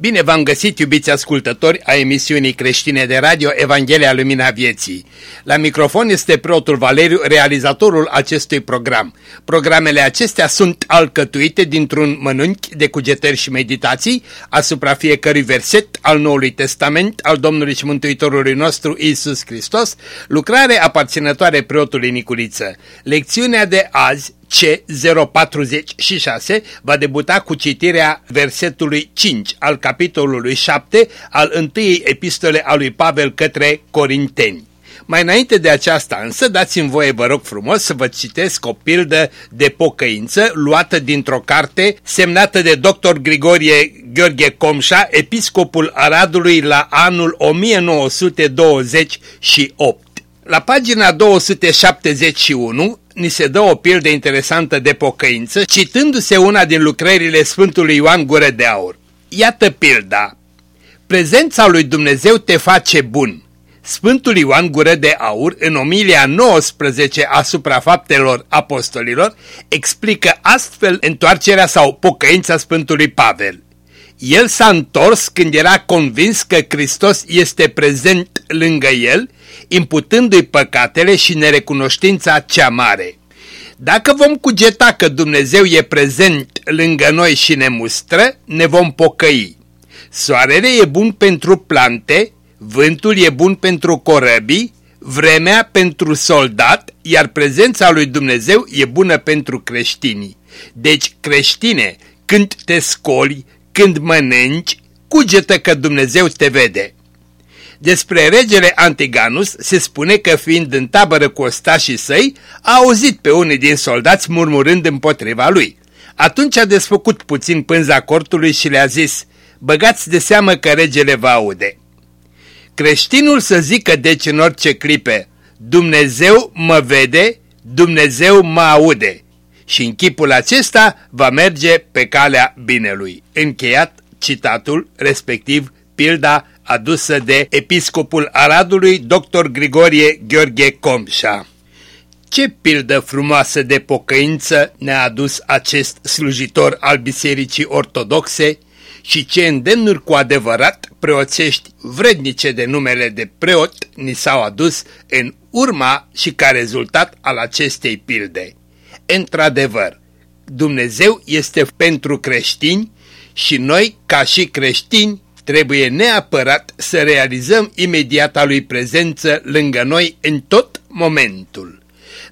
Bine v-am găsit, iubiți ascultători, a emisiunii creștine de radio Evanghelia Lumina Vieții. La microfon este preotul Valeriu, realizatorul acestui program. Programele acestea sunt alcătuite dintr-un mănânchi de cugetări și meditații asupra fiecărui verset al Noului Testament al Domnului și Mântuitorului nostru Isus Hristos, lucrare aparținătoare preotului Niculiță. Lecțiunea de azi C046 va debuta cu citirea versetului 5 al capitolului 7 al întâiei epistole a lui Pavel către Corinteni. Mai înainte de aceasta însă, dați-mi voie, vă rog frumos, să vă citesc o pildă de pocăință luată dintr-o carte semnată de dr. Grigorie Gheorghe Comșa, episcopul Aradului la anul 1928. La pagina 271 ni se dă o pildă interesantă de pocăință, citându-se una din lucrările Sfântului Ioan Gură de Aur. Iată pilda. Prezența lui Dumnezeu te face bun. Sfântul Ioan Gură de Aur, în omilia 19 asupra faptelor apostolilor, explică astfel întoarcerea sau pocăința Sfântului Pavel. El s-a întors când era convins că Hristos este prezent lângă el imputându-i păcatele și nerecunoștința cea mare. Dacă vom cugeta că Dumnezeu e prezent lângă noi și ne mustră, ne vom pocăi. Soarele e bun pentru plante, vântul e bun pentru corăbii, vremea pentru soldat, iar prezența lui Dumnezeu e bună pentru creștini. Deci, creștine, când te scoli, când mănânci, cugetă că Dumnezeu te vede. Despre regele Antiganus se spune că fiind în tabără cu ostașii săi, a auzit pe unii din soldați murmurând împotriva lui. Atunci a desfăcut puțin pânza cortului și le-a zis, băgați de seamă că regele va aude. Creștinul să zică deci în orice clipe, Dumnezeu mă vede, Dumnezeu mă aude și în chipul acesta va merge pe calea binelui. Încheiat citatul, respectiv pilda adusă de episcopul Aradului, dr. Grigorie Gheorghe Comșa. Ce pildă frumoasă de pocăință ne-a adus acest slujitor al Bisericii Ortodoxe și ce îndemnuri cu adevărat preoțești vrednice de numele de preot ni s-au adus în urma și ca rezultat al acestei pilde. Într-adevăr, Dumnezeu este pentru creștini și noi, ca și creștini, trebuie neapărat să realizăm imediata lui prezență lângă noi în tot momentul.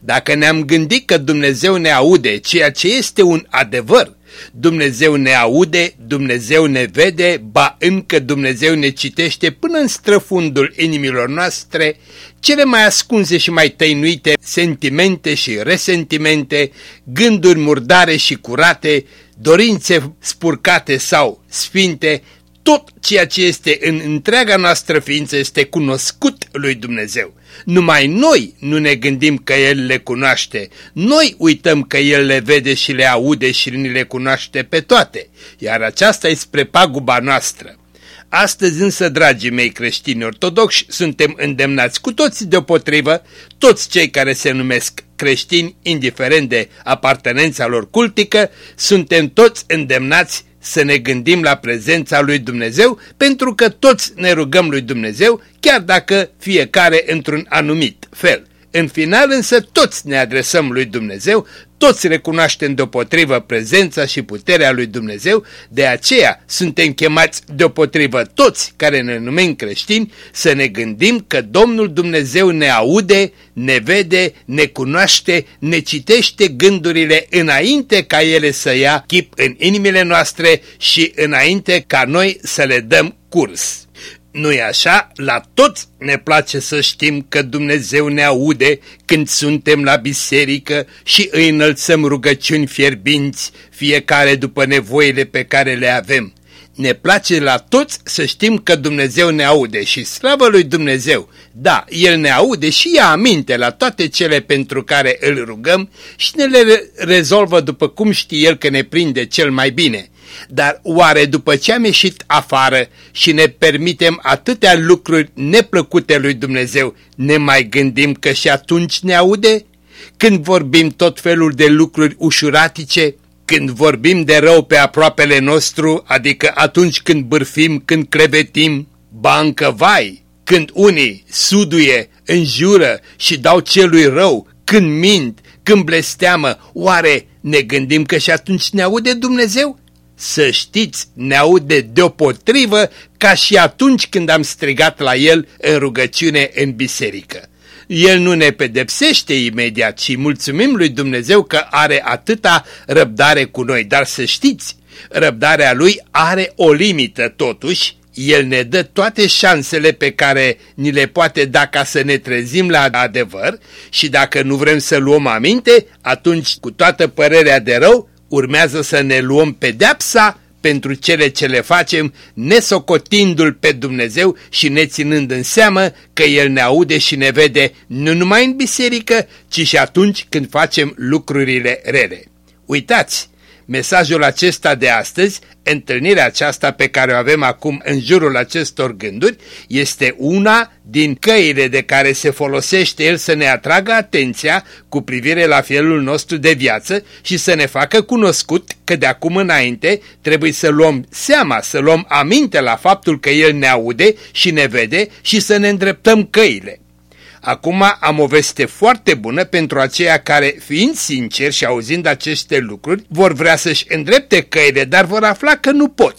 Dacă ne-am gândit că Dumnezeu ne aude, ceea ce este un adevăr, Dumnezeu ne aude, Dumnezeu ne vede, ba încă Dumnezeu ne citește până în străfundul inimilor noastre cele mai ascunse și mai tăinuite sentimente și resentimente, gânduri murdare și curate, dorințe spurcate sau sfinte, tot ceea ce este în întreaga noastră ființă este cunoscut lui Dumnezeu. Numai noi nu ne gândim că El le cunoaște, noi uităm că El le vede și le aude și ni le cunoaște pe toate, iar aceasta e spre paguba noastră. Astăzi însă, dragii mei creștini ortodoxi, suntem îndemnați cu toți deopotrivă, toți cei care se numesc creștini, indiferent de apartenența lor cultică, suntem toți îndemnați să ne gândim la prezența lui Dumnezeu, pentru că toți ne rugăm lui Dumnezeu, chiar dacă fiecare într-un anumit fel. În final însă toți ne adresăm lui Dumnezeu, toți recunoaștem deopotrivă prezența și puterea lui Dumnezeu, de aceea suntem chemați deopotrivă toți care ne numim creștini să ne gândim că Domnul Dumnezeu ne aude, ne vede, ne cunoaște, ne citește gândurile înainte ca ele să ia chip în inimile noastre și înainte ca noi să le dăm curs. Nu-i așa? La toți ne place să știm că Dumnezeu ne aude când suntem la biserică și îi înălțăm rugăciuni fierbinți, fiecare după nevoile pe care le avem. Ne place la toți să știm că Dumnezeu ne aude și slavă lui Dumnezeu. Da, El ne aude și ia aminte la toate cele pentru care îl rugăm și ne le rezolvă după cum știe El că ne prinde cel mai bine. Dar oare după ce am ieșit afară și ne permitem atâtea lucruri neplăcute lui Dumnezeu, ne mai gândim că și atunci ne aude? Când vorbim tot felul de lucruri ușuratice, când vorbim de rău pe aproapele nostru, adică atunci când bârfim, când crevetim, bancă vai, când unii suduie, înjură și dau celui rău, când mint, când blesteamă, oare ne gândim că și atunci ne aude Dumnezeu? Să știți, ne aude deopotrivă ca și atunci când am strigat la El în rugăciune în biserică. El nu ne pedepsește imediat și mulțumim lui Dumnezeu că are atâta răbdare cu noi, dar să știți, răbdarea lui are o limită totuși, el ne dă toate șansele pe care ni le poate da ca să ne trezim la adevăr și dacă nu vrem să luăm aminte, atunci cu toată părerea de rău urmează să ne luăm pedeapsa pentru cele ce le facem, nesocotindu-L pe Dumnezeu și ne ținând în seamă că El ne aude și ne vede nu numai în biserică, ci și atunci când facem lucrurile rele. Uitați, mesajul acesta de astăzi, întâlnirea aceasta pe care o avem acum în jurul acestor gânduri, este una din căile de care se folosește el să ne atragă atenția cu privire la felul nostru de viață și să ne facă cunoscut că de acum înainte trebuie să luăm seama, să luăm aminte la faptul că el ne aude și ne vede și să ne îndreptăm căile. Acum am o veste foarte bună pentru aceia care, fiind sinceri și auzind aceste lucruri, vor vrea să-și îndrepte căile, dar vor afla că nu pot.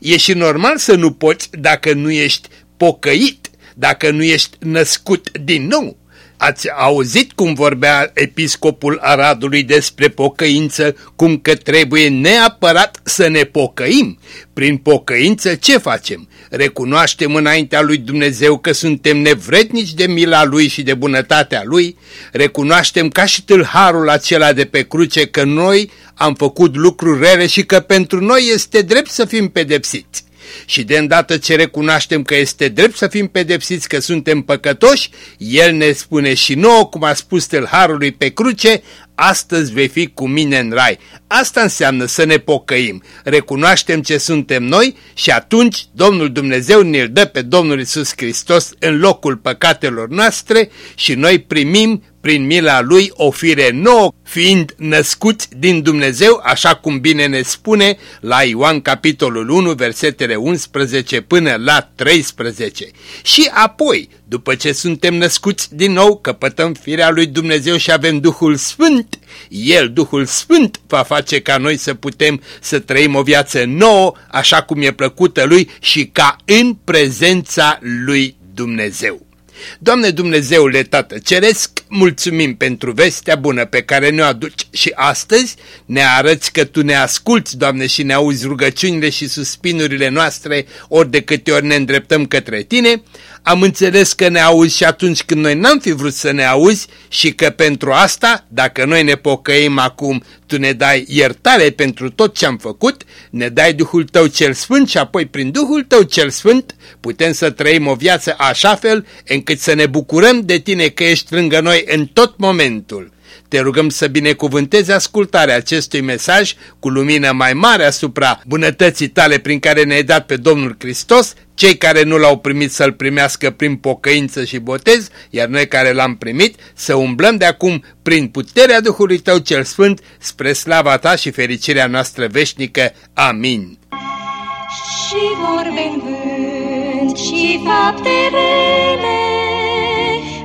E și normal să nu poți dacă nu ești pocăit, dacă nu ești născut din nou. Ați auzit cum vorbea episcopul Aradului despre pocăință, cum că trebuie neapărat să ne pocăim. Prin pocăință ce facem? Recunoaștem înaintea lui Dumnezeu că suntem nevrednici de mila lui și de bunătatea lui? Recunoaștem ca și tâlharul acela de pe cruce că noi am făcut lucruri rele și că pentru noi este drept să fim pedepsiți și de îndată ce recunoaștem că este drept să fim pedepsiți că suntem păcătoși, El ne spune și nouă, cum a spus tâlharului pe cruce, astăzi vei fi cu mine în rai. Asta înseamnă să ne pocăim, recunoaștem ce suntem noi și atunci Domnul Dumnezeu ne-l dă pe Domnul Isus Hristos în locul păcatelor noastre și noi primim prin mila Lui o fire nouă, fiind născuți din Dumnezeu, așa cum bine ne spune la Ioan capitolul 1, versetele 11 până la 13. Și apoi, după ce suntem născuți din nou, căpătăm firea lui Dumnezeu și avem Duhul Sfânt, El, Duhul Sfânt, va face ca noi să putem să trăim o viață nouă, așa cum e plăcută Lui și ca în prezența lui Dumnezeu. Doamne Dumnezeule Tată Ceresc, mulțumim pentru vestea bună pe care ne-o aduci și astăzi ne arăți că Tu ne asculți, Doamne, și ne auzi rugăciunile și suspinurile noastre ori de câte ori ne îndreptăm către Tine. Am înțeles că ne auzi și atunci când noi n-am fi vrut să ne auzi și că pentru asta, dacă noi ne pocăim acum, Tu ne dai iertare pentru tot ce am făcut, ne dai Duhul Tău cel Sfânt și apoi prin Duhul Tău cel Sfânt putem să trăim o viață așa fel încât să ne bucurăm de Tine că ești lângă noi în tot momentul. Te rugăm să binecuvântezi ascultarea acestui mesaj cu lumină mai mare asupra bunătății tale prin care ne-ai dat pe Domnul Hristos, cei care nu l-au primit să-l primească prin pocăință și botez, iar noi care l-am primit să umblăm de acum prin puterea Duhului Tău cel Sfânt spre slava Ta și fericirea noastră veșnică. Amin. Și vorbe în vânt și fapte rele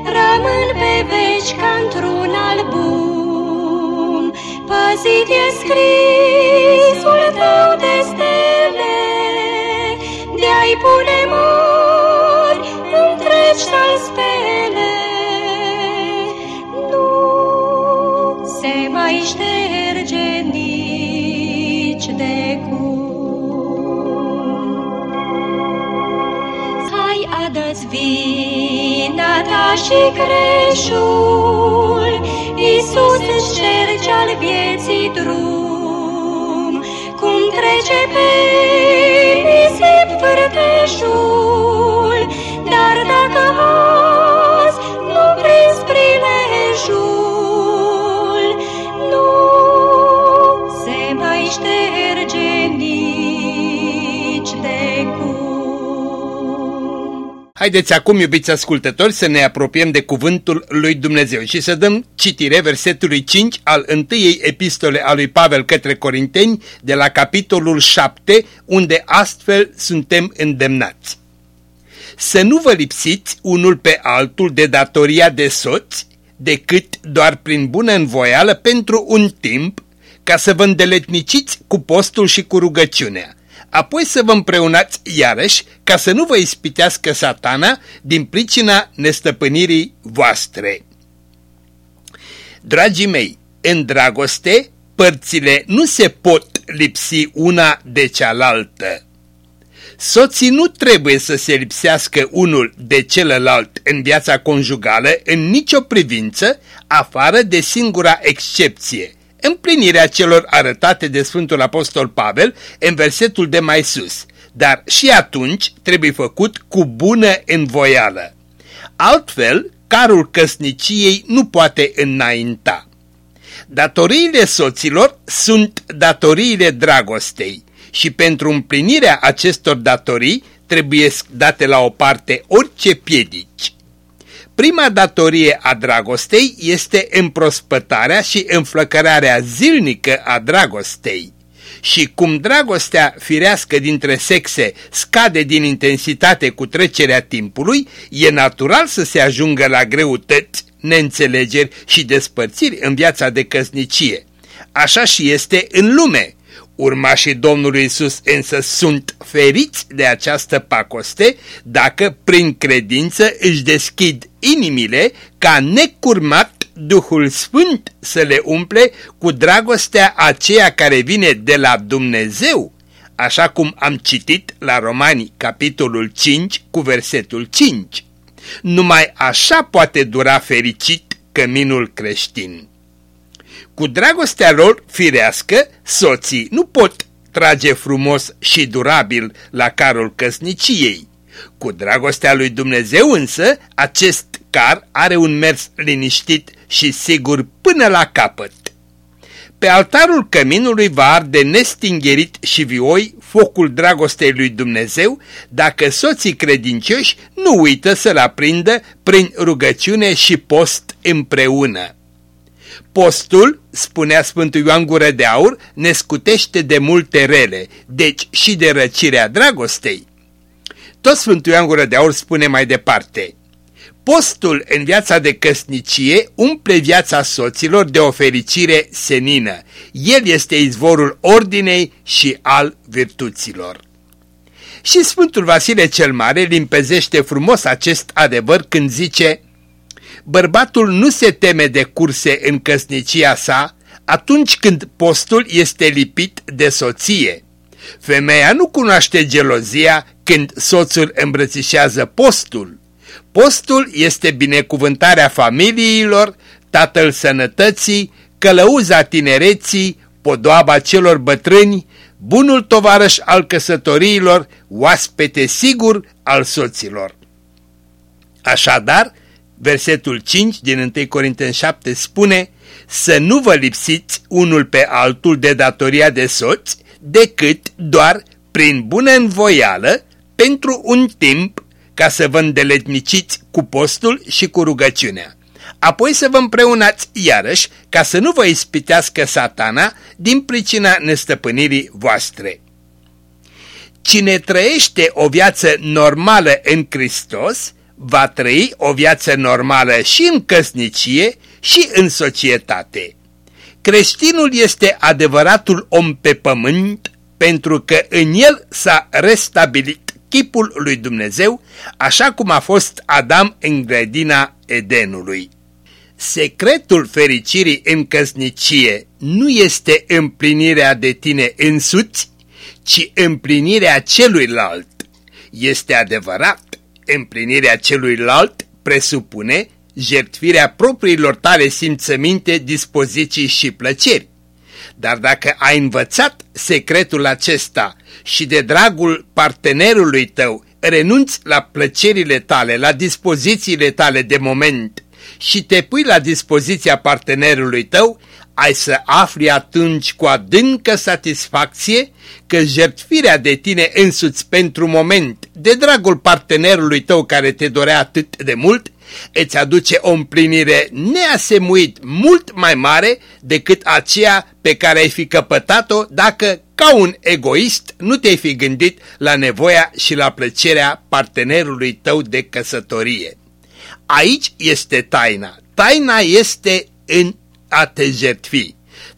rămân pe veci ca într-un album. Păzit e scrisul tău de stele, de-ai pune mori întregi să-l spele. Nu se mai șterge nici de cum. dă-ți vina ta și creșul, Iisus îți cerce al vieții drum, cum trece pe nisip vârteșul, Haideți acum, iubiți ascultători, să ne apropiem de cuvântul lui Dumnezeu și să dăm citire versetului 5 al întâiei epistole a lui Pavel către Corinteni de la capitolul 7, unde astfel suntem îndemnați. Să nu vă lipsiți unul pe altul de datoria de soți, decât doar prin bună învoială pentru un timp, ca să vă îndeletniciți cu postul și cu rugăciunea apoi să vă împreunați iarăși ca să nu vă ispitească satana din pricina nestăpânirii voastre. Dragii mei, în dragoste, părțile nu se pot lipsi una de cealaltă. Soții nu trebuie să se lipsească unul de celălalt în viața conjugală în nicio privință, afară de singura excepție, împlinirea celor arătate de Sfântul Apostol Pavel în versetul de mai sus, dar și atunci trebuie făcut cu bună învoială. Altfel, carul căsniciei nu poate înainta. Datoriile soților sunt datoriile dragostei și pentru împlinirea acestor datorii trebuie date la o parte orice piedici. Prima datorie a dragostei este împrospătarea și înflăcărarea zilnică a dragostei. Și cum dragostea firească dintre sexe scade din intensitate cu trecerea timpului, e natural să se ajungă la greutăți, neînțelegeri și despărțiri în viața de căsnicie. Așa și este în lume. Urmașii Domnului Isus însă sunt feriți de această pacoste dacă prin credință își deschid inimile ca necurmat Duhul Sfânt să le umple cu dragostea aceea care vine de la Dumnezeu, așa cum am citit la Romani capitolul 5 cu versetul 5. Numai așa poate dura fericit căminul creștin. Cu dragostea lor firească, soții nu pot trage frumos și durabil la carul căsniciei. Cu dragostea lui Dumnezeu însă, acest car are un mers liniștit și sigur până la capăt. Pe altarul căminului va arde nestingherit și vioi focul dragostei lui Dumnezeu dacă soții credincioși nu uită să-l aprindă prin rugăciune și post împreună. Postul, spunea Sfântul Ioan Gură de Aur, ne scutește de multe rele, deci și de răcirea dragostei. Tot Sfântul Ioan Gură de Aur spune mai departe, Postul în viața de căsnicie umple viața soților de o fericire senină. El este izvorul ordinei și al virtuților. Și Sfântul Vasile cel Mare limpezește frumos acest adevăr când zice Bărbatul nu se teme de curse în căsnicia sa atunci când postul este lipit de soție. Femeia nu cunoaște gelozia când soțul îmbrățișează postul. Postul este binecuvântarea familiilor, tatăl sănătății, călăuza tinereții, podoaba celor bătrâni, bunul tovarăș al căsătoriilor, oaspete sigur al soților. Așadar, versetul 5 din 1 Corinteni 7 spune să nu vă lipsiți unul pe altul de datoria de soți, decât doar prin bună învoială pentru un timp ca să vă îndeletniciți cu postul și cu rugăciunea. Apoi să vă împreunați iarăși ca să nu vă ispitească satana din pricina nestăpânirii voastre. Cine trăiește o viață normală în Hristos, va trăi o viață normală și în căsnicie și în societate. Creștinul este adevăratul om pe pământ pentru că în el s-a restabilit chipul lui Dumnezeu, așa cum a fost Adam în grădina Edenului. Secretul fericirii în căsnicie nu este împlinirea de tine însuți, ci împlinirea celuilalt. Este adevărat, împlinirea celuilalt presupune jertfirea propriilor tale simțăminte, dispoziții și plăceri. Dar dacă ai învățat secretul acesta și de dragul partenerului tău renunți la plăcerile tale, la dispozițiile tale de moment și te pui la dispoziția partenerului tău, ai să afli atunci cu adâncă satisfacție că jertfirea de tine însuți pentru moment, de dragul partenerului tău care te dorea atât de mult, îți aduce o împlinire neasemuit mult mai mare decât aceea pe care ai fi căpătat-o dacă, ca un egoist, nu te-ai fi gândit la nevoia și la plăcerea partenerului tău de căsătorie. Aici este taina. Taina este în a te jertfi.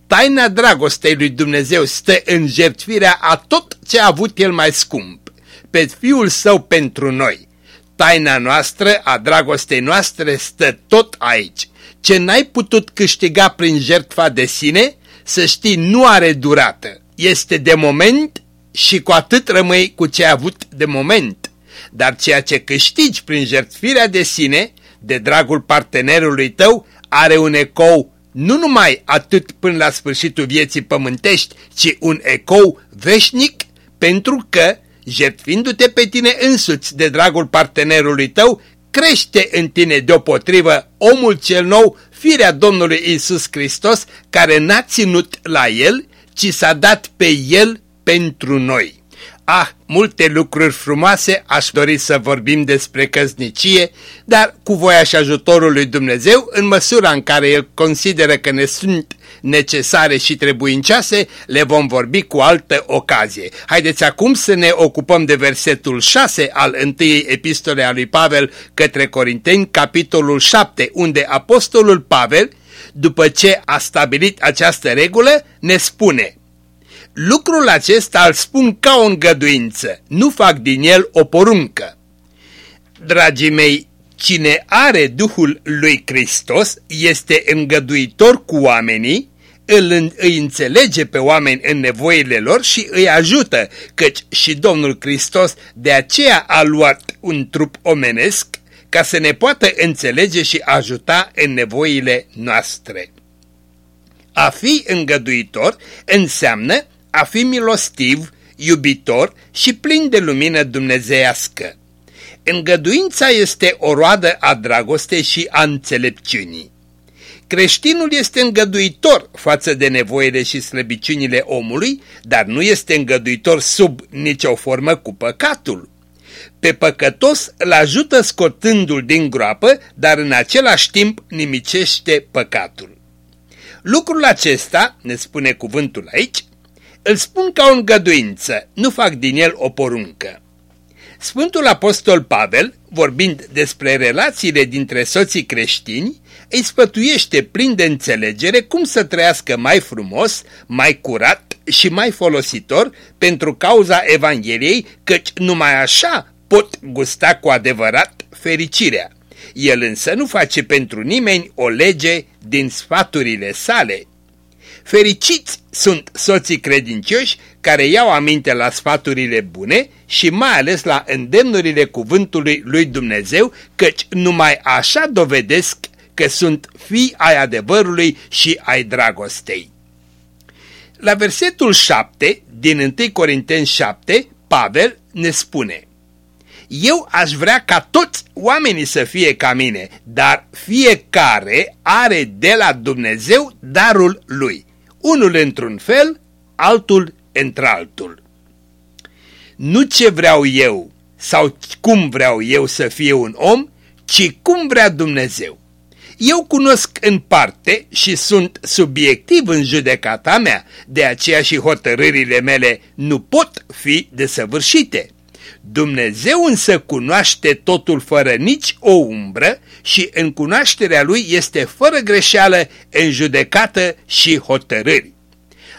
Taina dragostei lui Dumnezeu stă în jertfirea a tot ce a avut el mai scump, pe Fiul Său pentru noi. Taina noastră, a dragostei noastre, stă tot aici. Ce n-ai putut câștiga prin jertfa de sine, să știi, nu are durată. Este de moment și cu atât rămâi cu ce ai avut de moment. Dar ceea ce câștigi prin jertfirea de sine, de dragul partenerului tău, are un ecou nu numai atât până la sfârșitul vieții pământești, ci un ecou veșnic, pentru că, jertfindu-te pe tine însuți de dragul partenerului tău, crește în tine deopotrivă omul cel nou, firea Domnului Isus Hristos, care n-a ținut la el, ci s-a dat pe el pentru noi. Ah, multe lucruri frumoase, aș dori să vorbim despre căsnicie, dar cu voia și ajutorul lui Dumnezeu, în măsura în care El consideră că ne sunt necesare și trebuincioase, le vom vorbi cu altă ocazie. Haideți acum să ne ocupăm de versetul 6 al întâiei epistole a lui Pavel către Corinteni, capitolul 7, unde apostolul Pavel, după ce a stabilit această regulă, ne spune – Lucrul acesta îl spun ca o îngăduință, nu fac din el o poruncă. Dragii mei, cine are Duhul lui Hristos este îngăduitor cu oamenii, îl, îi înțelege pe oameni în nevoile lor și îi ajută, căci și Domnul Hristos de aceea a luat un trup omenesc ca să ne poată înțelege și ajuta în nevoile noastre. A fi îngăduitor înseamnă a fi milostiv, iubitor și plin de lumină dumnezeiască. Îngăduința este o roadă a dragostei și a înțelepciunii. Creștinul este îngăduitor față de nevoile și slăbiciunile omului, dar nu este îngăduitor sub nicio formă cu păcatul. Pe păcătos îl ajută scotându-l din groapă, dar în același timp nimicește păcatul. Lucrul acesta, ne spune cuvântul aici, îl spun ca o îngăduință, nu fac din el o poruncă. Sfântul Apostol Pavel, vorbind despre relațiile dintre soții creștini, îi sfătuiește plin de înțelegere cum să trăiască mai frumos, mai curat și mai folositor pentru cauza Evangheliei, căci numai așa pot gusta cu adevărat fericirea. El însă nu face pentru nimeni o lege din sfaturile sale, Fericiți sunt soții credincioși care iau aminte la sfaturile bune și mai ales la îndemnurile cuvântului lui Dumnezeu, căci numai așa dovedesc că sunt fii ai adevărului și ai dragostei. La versetul 7 din 1 Corinteni 7, Pavel ne spune Eu aș vrea ca toți oamenii să fie ca mine, dar fiecare are de la Dumnezeu darul lui unul într-un fel, altul într-altul. Nu ce vreau eu sau cum vreau eu să fie un om, ci cum vrea Dumnezeu. Eu cunosc în parte și sunt subiectiv în judecata mea, de aceea și hotărârile mele nu pot fi desăvârșite. Dumnezeu însă cunoaște totul fără nici o umbră și în cunoașterea Lui este fără greșeală în judecată și hotărâri.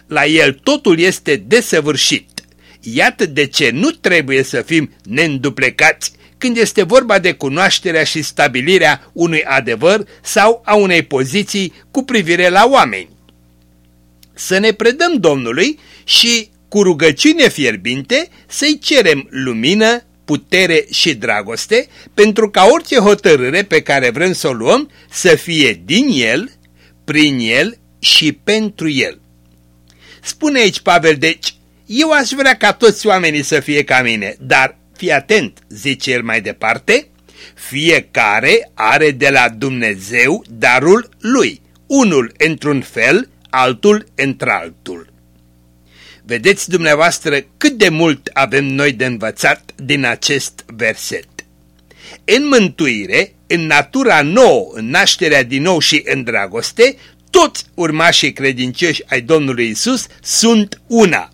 La El totul este desăvârșit. Iată de ce nu trebuie să fim neînduplecați când este vorba de cunoașterea și stabilirea unui adevăr sau a unei poziții cu privire la oameni. Să ne predăm Domnului și cu rugăciune fierbinte să-i cerem lumină, putere și dragoste, pentru ca orice hotărâre pe care vrem să o luăm să fie din El, prin El și pentru El. Spune aici Pavel, deci, eu aș vrea ca toți oamenii să fie ca mine, dar fii atent, zice el mai departe, fiecare are de la Dumnezeu darul lui, unul într-un fel, altul într-altul. Vedeți dumneavoastră cât de mult avem noi de învățat din acest verset. În mântuire, în natura nouă, în nașterea din nou și în dragoste, toți urmașii credincioși ai Domnului Isus sunt una.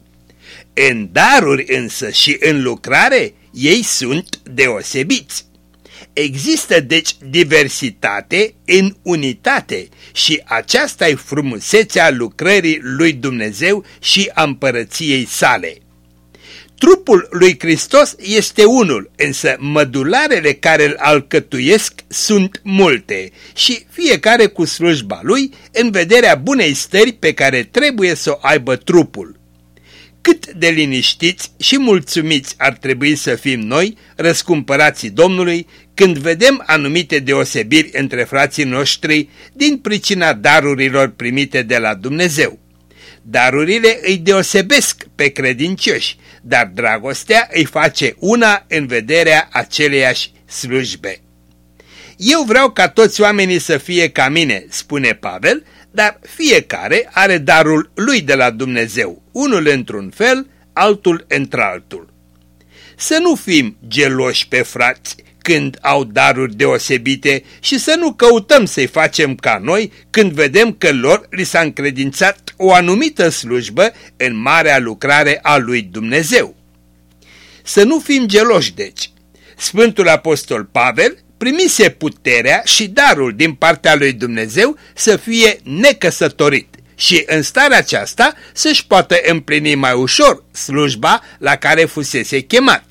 În daruri însă și în lucrare, ei sunt deosebiți. Există deci diversitate în unitate și aceasta e frumusețea lucrării lui Dumnezeu și a împărăției sale. Trupul lui Hristos este unul, însă mădularele care îl alcătuiesc sunt multe și fiecare cu slujba lui în vederea bunei stări pe care trebuie să o aibă trupul. Cât de liniștiți și mulțumiți ar trebui să fim noi, răscumpărații Domnului, când vedem anumite deosebiri între frații noștri din pricina darurilor primite de la Dumnezeu. Darurile îi deosebesc pe credincioși, dar dragostea îi face una în vederea aceleiași slujbe. Eu vreau ca toți oamenii să fie ca mine, spune Pavel, dar fiecare are darul lui de la Dumnezeu, unul într-un fel, altul într-altul. Să nu fim geloși pe frați când au daruri deosebite și să nu căutăm să-i facem ca noi când vedem că lor li s-a încredințat o anumită slujbă în marea lucrare a lui Dumnezeu. Să nu fim geloși, deci. Sfântul Apostol Pavel primise puterea și darul din partea lui Dumnezeu să fie necăsătorit și în starea aceasta să-și poată împlini mai ușor slujba la care fusese chemat.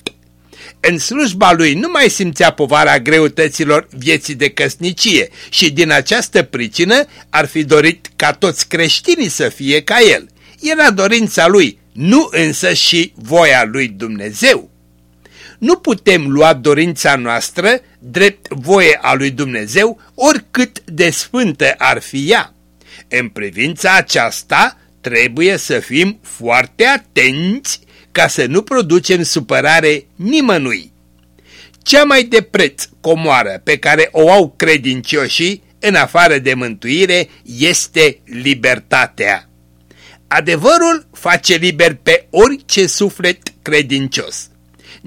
În slujba lui nu mai simțea povara greutăților vieții de căsnicie și din această pricină ar fi dorit ca toți creștinii să fie ca el. Era dorința lui, nu însă și voia lui Dumnezeu. Nu putem lua dorința noastră drept voie a lui Dumnezeu, oricât de sfântă ar fi ea. În privința aceasta trebuie să fim foarte atenți ca să nu producem supărare nimănui. Cea mai de preț comoară pe care o au credincioșii în afară de mântuire este libertatea. Adevărul face liber pe orice suflet credincios.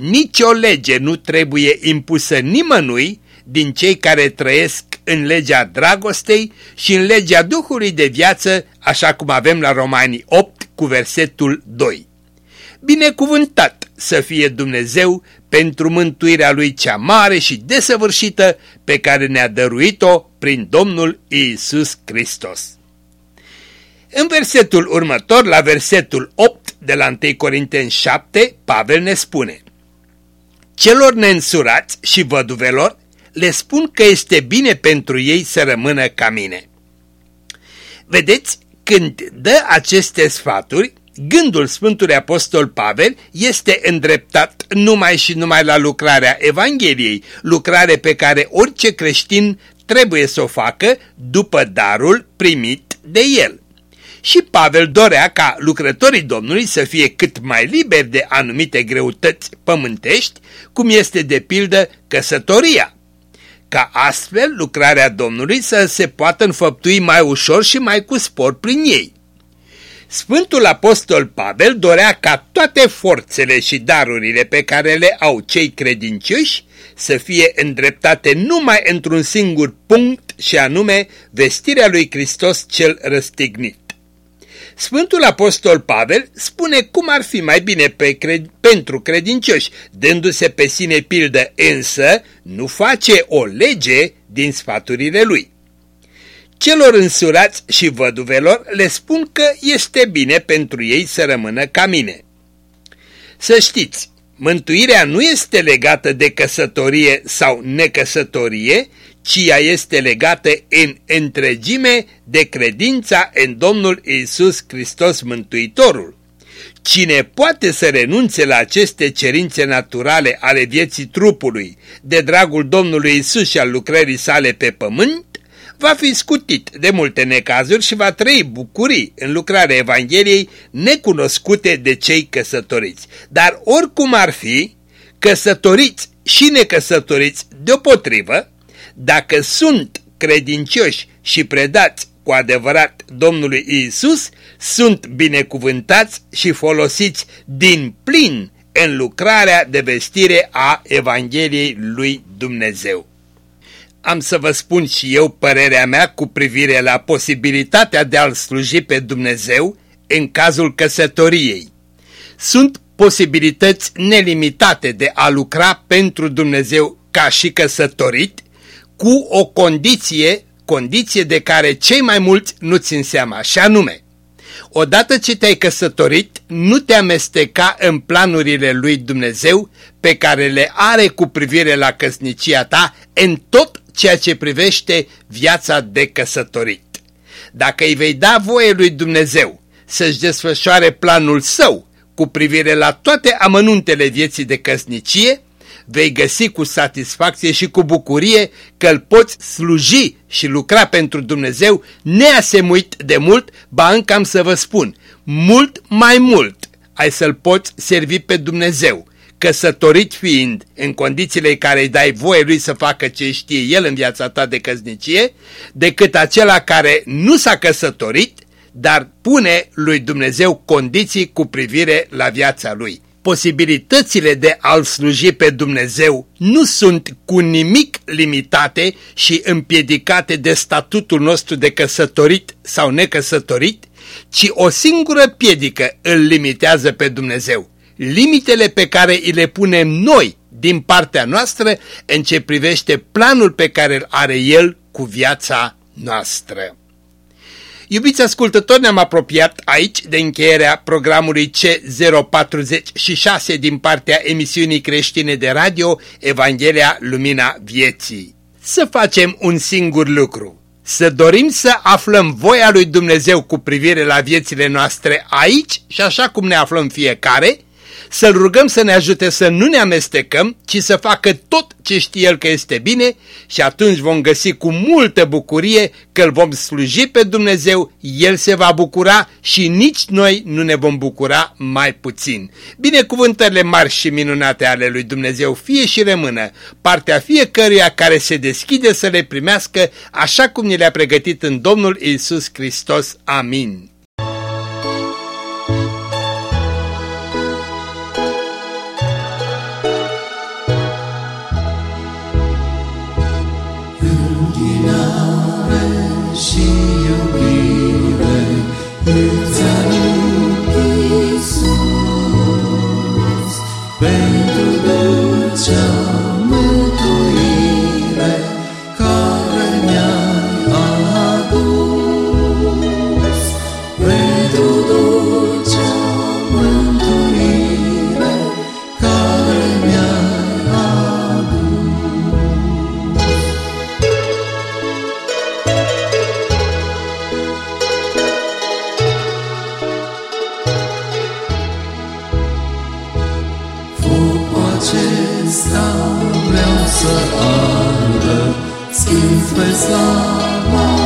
Nici o lege nu trebuie impusă nimănui din cei care trăiesc în legea dragostei și în legea Duhului de viață, așa cum avem la Romanii 8 cu versetul 2. Binecuvântat să fie Dumnezeu pentru mântuirea Lui cea mare și desăvârșită pe care ne-a dăruit-o prin Domnul Iisus Hristos. În versetul următor, la versetul 8 de la 1 Corinteni 7, Pavel ne spune Celor neînsurați și văduvelor le spun că este bine pentru ei să rămână ca mine. Vedeți, când dă aceste sfaturi, gândul Sfântului Apostol Pavel este îndreptat numai și numai la lucrarea Evangheliei, lucrare pe care orice creștin trebuie să o facă după darul primit de el. Și Pavel dorea ca lucrătorii Domnului să fie cât mai liberi de anumite greutăți pământești, cum este de pildă căsătoria ca astfel lucrarea Domnului să se poată înfăptui mai ușor și mai cu spor prin ei. Sfântul Apostol Pavel dorea ca toate forțele și darurile pe care le au cei credincioși să fie îndreptate numai într-un singur punct și anume vestirea lui Hristos cel răstignit. Sfântul Apostol Pavel spune cum ar fi mai bine pe cred pentru credincioși, dându-se pe sine pildă, însă nu face o lege din sfaturile lui. Celor însurați și văduvelor le spun că este bine pentru ei să rămână ca mine. Să știți, mântuirea nu este legată de căsătorie sau necăsătorie, ci ea este legată în întregime de credința în Domnul Isus Hristos Mântuitorul. Cine poate să renunțe la aceste cerințe naturale ale vieții trupului de dragul Domnului Isus și al lucrării sale pe pământ, va fi scutit de multe necazuri și va trăi bucurii în lucrarea Evangheliei necunoscute de cei căsătoriți. Dar oricum ar fi, căsătoriți și necăsătoriți deopotrivă, dacă sunt credincioși și predați cu adevărat Domnului Isus, sunt binecuvântați și folosiți din plin în lucrarea de vestire a Evangheliei lui Dumnezeu. Am să vă spun și eu părerea mea cu privire la posibilitatea de a-L sluji pe Dumnezeu în cazul căsătoriei. Sunt posibilități nelimitate de a lucra pentru Dumnezeu ca și căsătorit, cu o condiție, condiție de care cei mai mulți nu țin seama, și anume, odată ce te-ai căsătorit, nu te amesteca în planurile lui Dumnezeu pe care le are cu privire la căsnicia ta în tot ceea ce privește viața de căsătorit. Dacă îi vei da voie lui Dumnezeu să-și desfășoare planul său cu privire la toate amănuntele vieții de căsnicie, vei găsi cu satisfacție și cu bucurie că îl poți sluji și lucra pentru Dumnezeu neasemuit de mult, ba încă am să vă spun, mult mai mult ai să-L poți servi pe Dumnezeu, căsătorit fiind în condițiile în care îi dai voie lui să facă ce știe el în viața ta de căsnicie, decât acela care nu s-a căsătorit, dar pune lui Dumnezeu condiții cu privire la viața lui posibilitățile de a-L sluji pe Dumnezeu nu sunt cu nimic limitate și împiedicate de statutul nostru de căsătorit sau necăsătorit, ci o singură piedică îl limitează pe Dumnezeu. Limitele pe care îi le punem noi din partea noastră în ce privește planul pe care îl are El cu viața noastră. Iubiți ascultători, ne-am apropiat aici de încheierea programului C046 din partea emisiunii creștine de radio Evanghelia Lumina Vieții. Să facem un singur lucru, să dorim să aflăm voia lui Dumnezeu cu privire la viețile noastre aici și așa cum ne aflăm fiecare, să-L rugăm să ne ajute să nu ne amestecăm, ci să facă tot ce știe El că este bine și atunci vom găsi cu multă bucurie că îl vom sluji pe Dumnezeu, El se va bucura și nici noi nu ne vom bucura mai puțin. Binecuvântările mari și minunate ale lui Dumnezeu fie și rămână, partea fiecăruia care se deschide să le primească așa cum ne le-a pregătit în Domnul Isus Hristos. Amin. Acesta